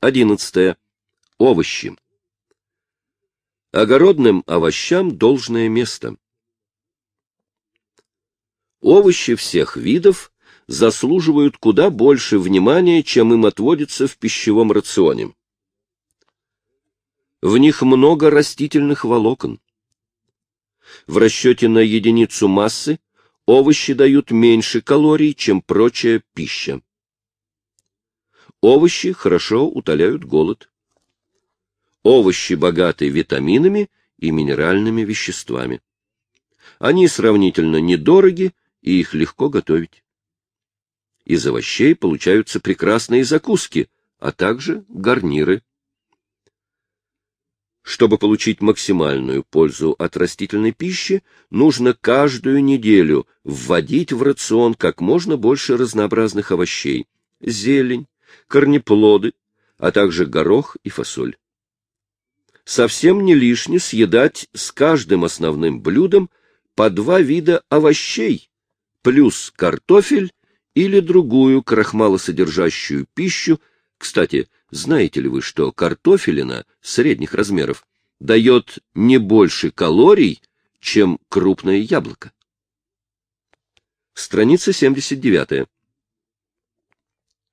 Одиннадцатое. Овощи. Огородным овощам должное место. Овощи всех видов заслуживают куда больше внимания, чем им отводится в пищевом рационе. В них много растительных волокон. В расчете на единицу массы овощи дают меньше калорий, чем прочая пища. Овощи хорошо утоляют голод. Овощи богаты витаминами и минеральными веществами. Они сравнительно недороги, и их легко готовить. Из овощей получаются прекрасные закуски, а также гарниры. Чтобы получить максимальную пользу от растительной пищи, нужно каждую неделю вводить в рацион как можно больше разнообразных овощей – зелень, корнеплоды, а также горох и фасоль. Совсем не лишне съедать с каждым основным блюдом по два вида овощей, плюс картофель или другую крахмалосодержащую пищу. Кстати, знаете ли вы, что картофелина средних размеров дает не больше калорий, чем крупное яблоко? Страница 79.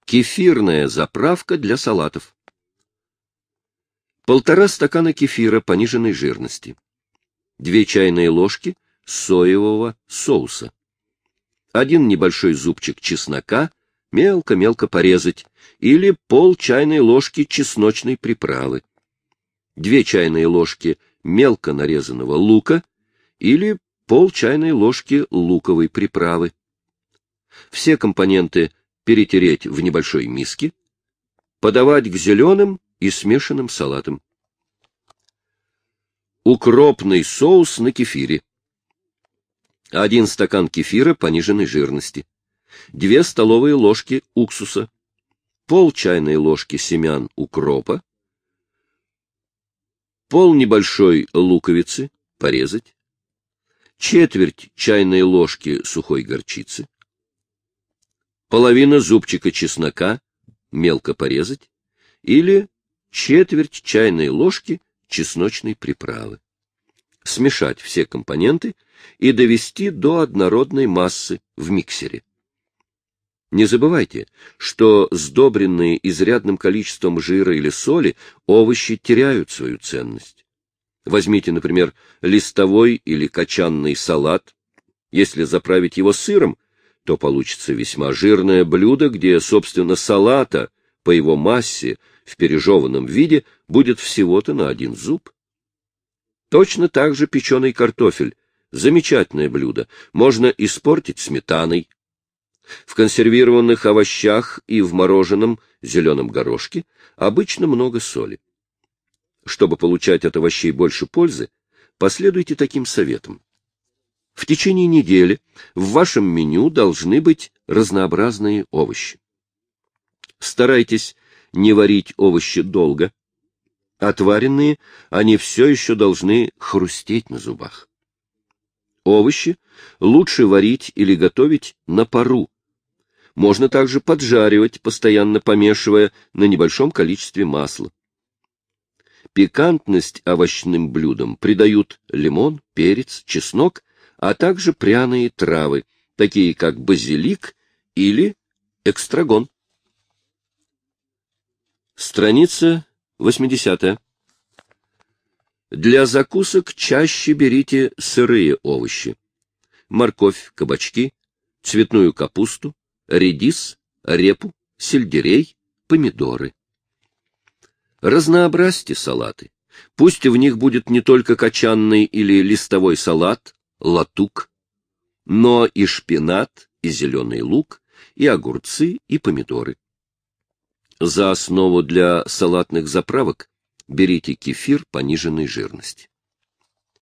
Кефирная заправка для салатов. Полтора стакана кефира пониженной жирности. Две чайные ложки соевого соуса. Один небольшой зубчик чеснока мелко-мелко порезать или пол чайной ложки чесночной приправы. Две чайные ложки мелко нарезанного лука или пол чайной ложки луковой приправы. Все компоненты перетереть в небольшой миске, подавать к зеленым и смешанным салатам. Укропный соус на кефире. Один стакан кефира пониженной жирности. Две столовые ложки уксуса. Пол чайной ложки семян укропа. Пол небольшой луковицы порезать. Четверть чайной ложки сухой горчицы половина зубчика чеснока мелко порезать или четверть чайной ложки чесночной приправы. Смешать все компоненты и довести до однородной массы в миксере. Не забывайте, что сдобренные изрядным количеством жира или соли овощи теряют свою ценность. Возьмите, например, листовой или качанный салат. Если заправить его сыром, то получится весьма жирное блюдо, где, собственно, салата по его массе в пережеванном виде будет всего-то на один зуб. Точно так же печеный картофель — замечательное блюдо, можно испортить сметаной. В консервированных овощах и в мороженом зеленом горошке обычно много соли. Чтобы получать от овощей больше пользы, последуйте таким советам. В течение недели в вашем меню должны быть разнообразные овощи. Старайтесь не варить овощи долго. Отваренные они все еще должны хрустеть на зубах. Овощи лучше варить или готовить на пару. Можно также поджаривать, постоянно помешивая на небольшом количестве масла. Пикантность овощным блюдам придают лимон, перец, чеснок а также пряные травы, такие как базилик или экстрагон. Страница 80. Для закусок чаще берите сырые овощи. Морковь, кабачки, цветную капусту, редис, репу, сельдерей, помидоры. Разнообразьте салаты. Пусть в них будет не только качанный или листовой салат, латук, но и шпинат, и зеленый лук, и огурцы, и помидоры. За основу для салатных заправок берите кефир пониженной жирности.